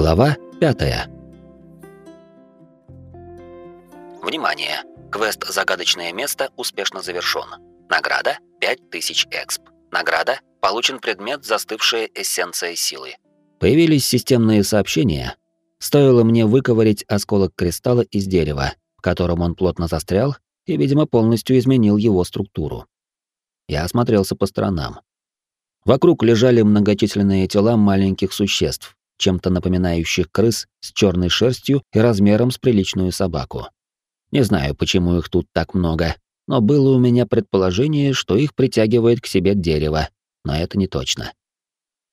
Глава пятая. Внимание! Квест «Загадочное место» успешно завершен. Награда 5000 эксп. Награда получен предмет «Застывшая эссенция силы». Появились системные сообщения. Стоило мне выковырять осколок кристалла из дерева, в котором он плотно застрял, и, видимо, полностью изменил его структуру. Я осмотрелся по сторонам. Вокруг лежали многочисленные тела маленьких существ, чем-то напоминающих крыс с черной шерстью и размером с приличную собаку. Не знаю, почему их тут так много, но было у меня предположение, что их притягивает к себе дерево, но это не точно.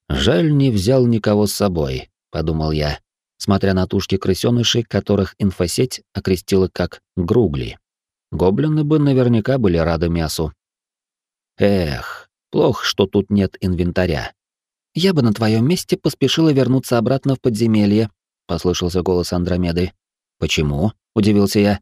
Жаль, не взял никого с собой, подумал я, смотря на тушки крысёнышей, которых инфосеть окрестила как гругли. Гоблины бы наверняка были рады мясу. Эх, плохо, что тут нет инвентаря. Я бы на твоем месте поспешила вернуться обратно в подземелье, послышался голос Андромеды. Почему? удивился я.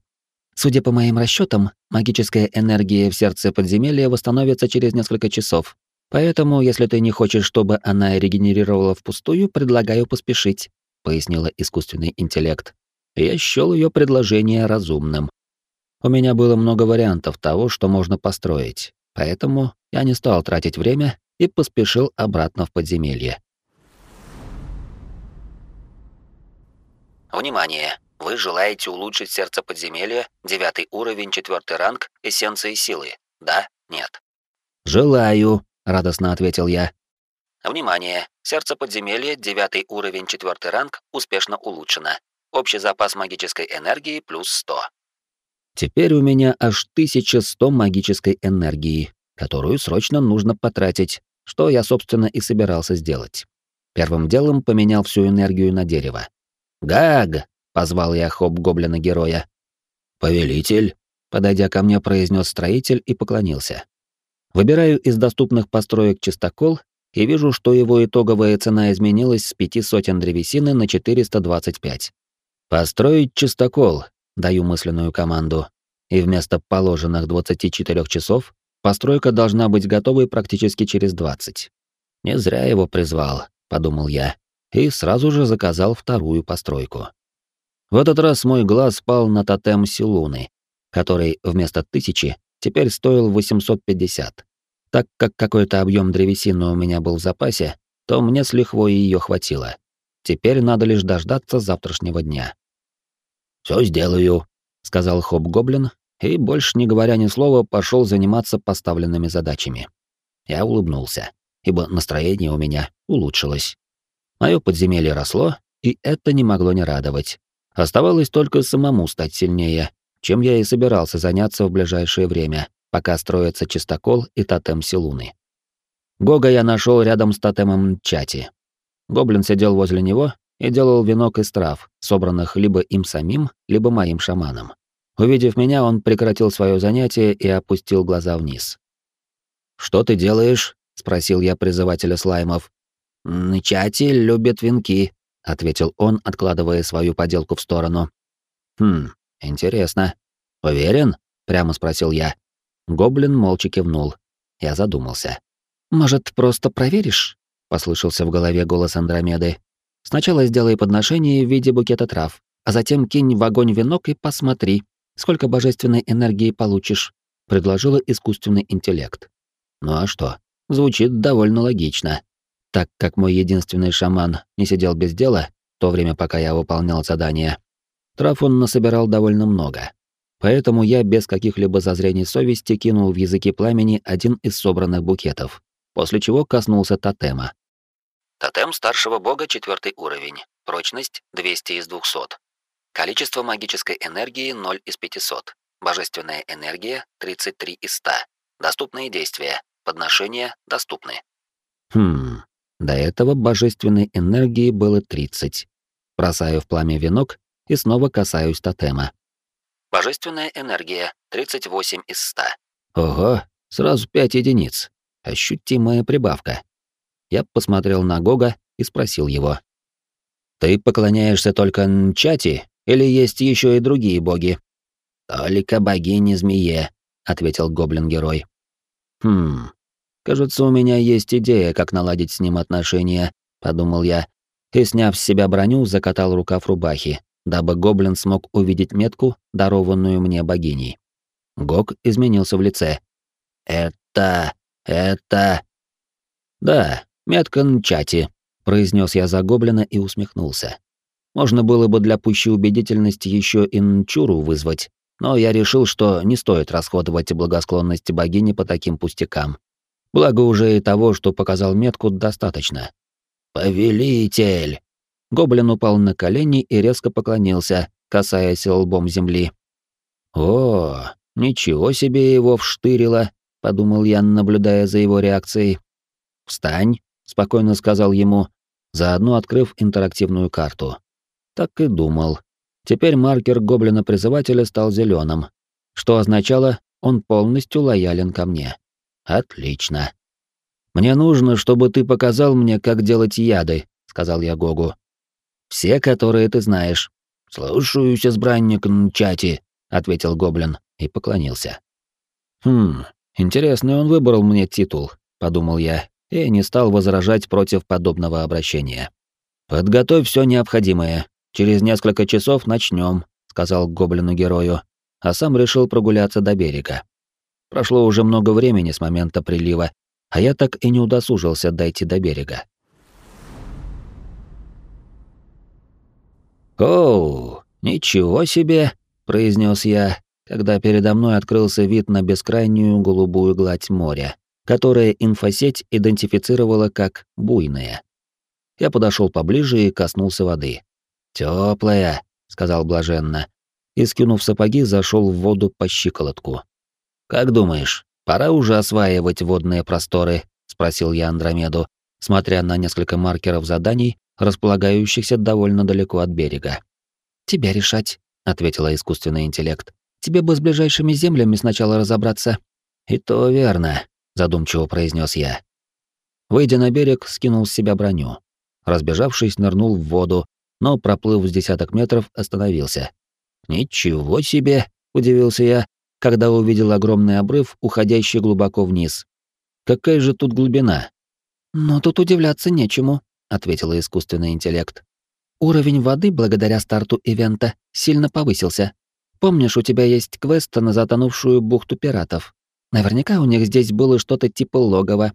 Судя по моим расчетам, магическая энергия в сердце подземелья восстановится через несколько часов. Поэтому, если ты не хочешь, чтобы она регенерировала впустую, предлагаю поспешить, пояснила искусственный интеллект. Я счёл её предложение разумным. У меня было много вариантов того, что можно построить, поэтому я не стал тратить время и поспешил обратно в подземелье. Внимание! Вы желаете улучшить сердце подземелья, девятый уровень, четвертый ранг, эссенции силы? Да? Нет? Желаю, радостно ответил я. Внимание! Сердце подземелья, девятый уровень, четвертый ранг, успешно улучшено. Общий запас магической энергии плюс 100. Теперь у меня аж 1100 магической энергии, которую срочно нужно потратить, что я, собственно, и собирался сделать. Первым делом поменял всю энергию на дерево. «Гаг!» — позвал я хоп-гоблина-героя. «Повелитель!» — подойдя ко мне, произнес строитель и поклонился. Выбираю из доступных построек чистокол и вижу, что его итоговая цена изменилась с пяти сотен древесины на 425. «Построить чистокол», — даю мысленную команду, и вместо положенных 24 часов постройка должна быть готовой практически через 20. Не зря его призвал, подумал я, и сразу же заказал вторую постройку. В этот раз мой глаз пал на тотем Силуны, который вместо тысячи теперь стоил 850. Так как какой-то объем древесины у меня был в запасе, то мне с лихвой ее хватило. Теперь надо лишь дождаться завтрашнего дня. «Все сделаю», — сказал Хоп-Гоблин, и, больше не говоря ни слова, пошел заниматься поставленными задачами. Я улыбнулся, ибо настроение у меня улучшилось. Мое подземелье росло, и это не могло не радовать. Оставалось только самому стать сильнее, чем я и собирался заняться в ближайшее время, пока строятся чистокол и тотем Силуны. Гога я нашел рядом с тотемом Чати. Гоблин сидел возле него и делал венок из трав, собранных либо им самим, либо моим шаманом. Увидев меня, он прекратил свое занятие и опустил глаза вниз. «Что ты делаешь?» — спросил я призывателя слаймов. «Чати любит венки», — ответил он, откладывая свою поделку в сторону. «Хм, Интересно. Уверен? Прямо спросил я. Гоблин молча кивнул. Я задумался. Может, просто проверишь? послышался в голове голос Андромеды. Сначала сделай подношение в виде букета трав, а затем кинь в огонь венок и посмотри, сколько божественной энергии получишь, предложила искусственный интеллект. Ну а что? Звучит довольно логично. Так как мой единственный шаман не сидел без дела, то время пока я выполнял задание, Трав он насобирал довольно много. Поэтому я без каких-либо зазрений совести кинул в языки пламени один из собранных букетов, после чего коснулся тотема. Тотем старшего бога четвертый уровень. Прочность 200 из 200. Количество магической энергии 0 из 500. Божественная энергия 33 из 100. Доступные действия. Подношения доступны. Хм, до этого божественной энергии было 30. Бросаю в пламя венок и снова касаюсь тотема. Божественная энергия 38 из 100. Ого, сразу 5 единиц. Ощутимая прибавка. Я посмотрел на Гога и спросил его. «Ты поклоняешься только Нчати или есть еще и другие боги?» «Только богини-змее», — ответил гоблин-герой. «Хм, Кажется, у меня есть идея, как наладить с ним отношения, подумал я, и, сняв с себя броню, закатал рукав рубахи, дабы гоблин смог увидеть метку, дарованную мне богиней. Гог изменился в лице. «Это... это...» «Да, метка Нчати», — произнес я за гоблина и усмехнулся. Можно было бы для пущей убедительности еще и Нчуру вызвать, но я решил, что не стоит расходовать благосклонность богини по таким пустякам. Благо уже и того, что показал метку, достаточно. «Повелитель!» Гоблин упал на колени и резко поклонился, касаясь лбом земли. «О, ничего себе его вштырило», — подумал я, наблюдая за его реакцией. «Встань», — спокойно сказал ему, заодно открыв интерактивную карту. Так и думал. Теперь маркер гоблина-призывателя стал зеленым, что означало, он полностью лоялен ко мне. Отлично. «Мне нужно, чтобы ты показал мне, как делать яды», — сказал я Гогу. «Все, которые ты знаешь». «Слушаюсь, избранник Нчати», — ответил гоблин и поклонился. «Хм, интересный он выбрал мне титул», — подумал я, и не стал возражать против подобного обращения. «Подготовь все необходимое. Через несколько часов начнем», — сказал гоблину-герою, а сам решил прогуляться до берега. Прошло уже много времени с момента прилива, а я так и не удосужился дойти до берега. «Оу, ничего себе!» — произнес я, когда передо мной открылся вид на бескрайнюю голубую гладь моря, которое инфосеть идентифицировала как буйное. Я подошел поближе и коснулся воды. Теплая, сказал блаженно, и, скинув сапоги, зашел в воду по щиколотку. «Как думаешь, пора уже осваивать водные просторы?» — спросил я Андромеду, смотря на несколько маркеров заданий, располагающихся довольно далеко от берега. «Тебя решать», — ответила искусственный интеллект. «Тебе бы с ближайшими землями сначала разобраться». «И то верно», — задумчиво произнес я. Выйдя на берег, скинул с себя броню. Разбежавшись, нырнул в воду, но, проплыв с десяток метров, остановился. «Ничего себе!» — удивился я, когда увидел огромный обрыв, уходящий глубоко вниз. Какая же тут глубина? Но тут удивляться нечему, ответила искусственный интеллект. Уровень воды благодаря старту ивента сильно повысился. Помнишь, у тебя есть квест на затонувшую бухту пиратов? Наверняка у них здесь было что-то типа логова.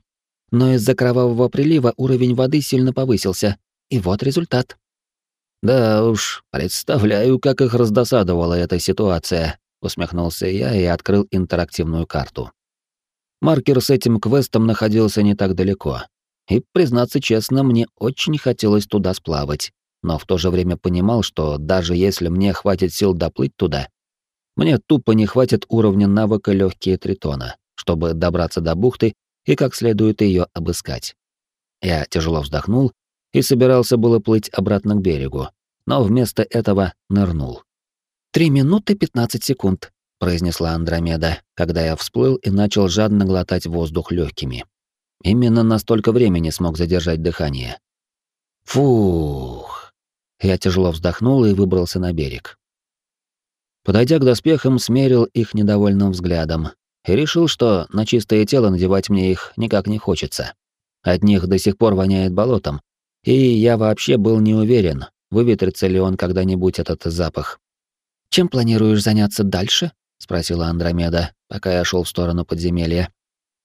Но из-за кровавого прилива уровень воды сильно повысился. И вот результат. Да уж, представляю, как их раздосадовала эта ситуация, усмехнулся я и открыл интерактивную карту. Маркер с этим квестом находился не так далеко. И, признаться честно, мне очень хотелось туда сплавать, но в то же время понимал, что даже если мне хватит сил доплыть туда, мне тупо не хватит уровня навыка легкие тритона, чтобы добраться до бухты и как следует ее обыскать. Я тяжело вздохнул и собирался было плыть обратно к берегу, но вместо этого нырнул. «Три минуты пятнадцать секунд», — произнесла Андромеда, когда я всплыл и начал жадно глотать воздух легкими. Именно настолько времени смог задержать дыхание. Фух. Я тяжело вздохнул и выбрался на берег. Подойдя к доспехам, смерил их недовольным взглядом и решил, что на чистое тело надевать мне их никак не хочется. От них до сих пор воняет болотом, и я вообще был не уверен, выветрится ли он когда-нибудь этот запах. Чем планируешь заняться дальше? спросила Андромеда, пока я шел в сторону подземелья.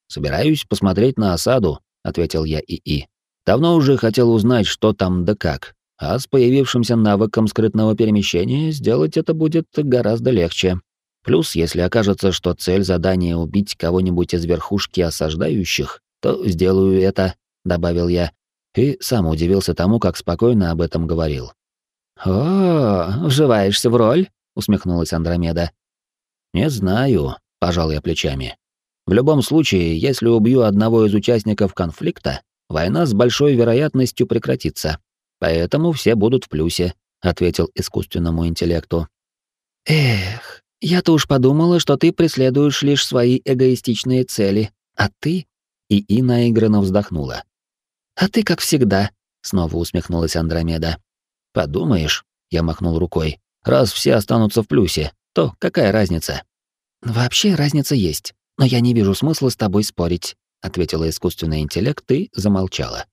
Собираюсь посмотреть на осаду, ответил я ИИ. Давно уже хотел узнать, что там да как. А с появившимся навыком скрытного перемещения сделать это будет гораздо легче. Плюс, если окажется, что цель задания убить кого-нибудь из верхушки осаждающих, то сделаю это, добавил я, и сам удивился тому, как спокойно об этом говорил. О, вживаешься в роль? усмехнулась Андромеда. Не знаю, пожал я плечами. В любом случае, если убью одного из участников конфликта, война с большой вероятностью прекратится. Поэтому все будут в плюсе, ответил искусственному интеллекту. Эх, я-то уж подумала, что ты преследуешь лишь свои эгоистичные цели, а ты и И наигранно вздохнула. А ты как всегда, снова усмехнулась Андромеда. Подумаешь, я махнул рукой. Раз все останутся в плюсе, то какая разница? Вообще разница есть, но я не вижу смысла с тобой спорить, ответила искусственный интеллект и замолчала.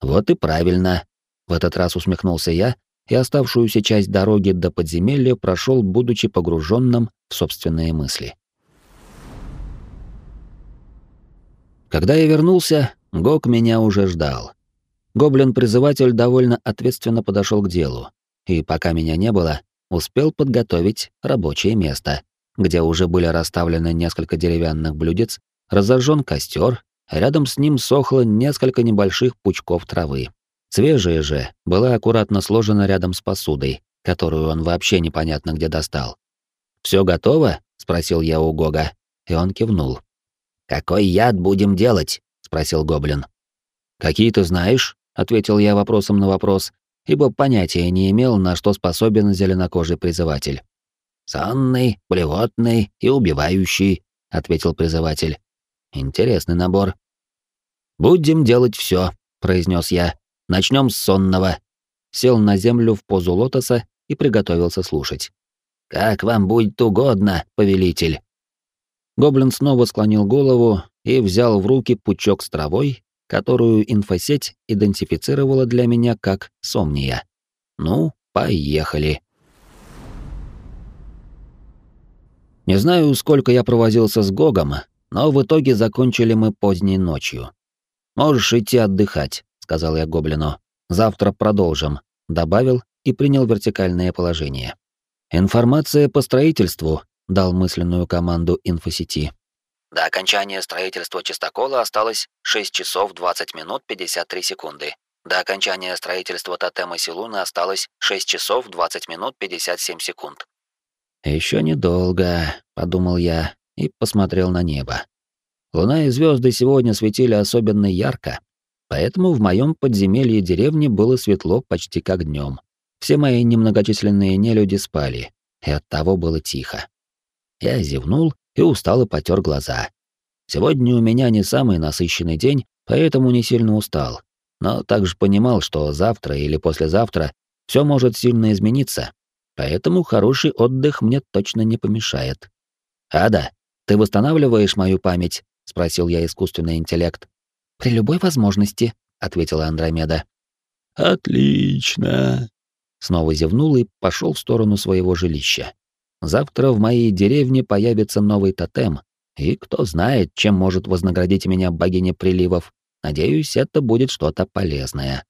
Вот и правильно. В этот раз усмехнулся я и оставшуюся часть дороги до подземелья прошел, будучи погруженным в собственные мысли. Когда я вернулся, Гок меня уже ждал. Гоблин-призыватель довольно ответственно подошел к делу, и пока меня не было, успел подготовить рабочее место, где уже были расставлены несколько деревянных блюдец, разожжен костер, рядом с ним сохло несколько небольших пучков травы. Свежая же была аккуратно сложена рядом с посудой, которую он вообще непонятно где достал. Все готово?» — спросил я у Гога, и он кивнул. «Какой яд будем делать?» — спросил гоблин. «Какие ты знаешь?» — ответил я вопросом на вопрос, ибо понятия не имел, на что способен зеленокожий призыватель. «Сонный, блевотный и убивающий», — ответил призыватель. «Интересный набор». «Будем делать все, произнес я. Начнем с сонного. Сел на землю в позу лотоса и приготовился слушать. «Как вам будет угодно, повелитель!» Гоблин снова склонил голову и взял в руки пучок с травой, которую инфосеть идентифицировала для меня как сомния. Ну, поехали. Не знаю, сколько я провозился с Гогом, но в итоге закончили мы поздней ночью. «Можешь идти отдыхать», — сказал я Гоблину. «Завтра продолжим», — добавил и принял вертикальное положение. «Информация по строительству», — дал мысленную команду инфосети. До окончания строительства чистокола осталось 6 часов 20 минут 53 секунды. До окончания строительства тотема Силуна осталось 6 часов 20 минут 57 секунд. Еще недолго, подумал я и посмотрел на небо. Луна и звезды сегодня светили особенно ярко, поэтому в моем подземелье деревни было светло почти как днем. Все мои немногочисленные нелюди спали, и оттого было тихо. Я зевнул и устало потер глаза. Сегодня у меня не самый насыщенный день, поэтому не сильно устал. Но также понимал, что завтра или послезавтра все может сильно измениться, поэтому хороший отдых мне точно не помешает. «Ада, ты восстанавливаешь мою память?» — спросил я искусственный интеллект. «При любой возможности», — ответила Андромеда. «Отлично!» Снова зевнул и пошел в сторону своего жилища. Завтра в моей деревне появится новый тотем, и кто знает, чем может вознаградить меня богиня приливов. Надеюсь, это будет что-то полезное.